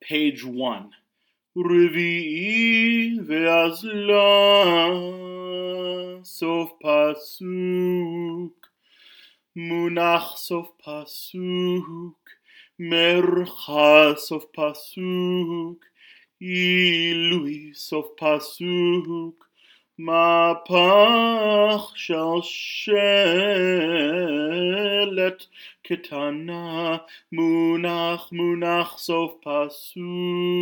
page one. Revi'i ve'azla sof pasuk, munach sof pasuk, mercha sof pasuk, ilui sof pasuk, mapach shel shem. Alet Kitana Munach Munach Sof Pasuk.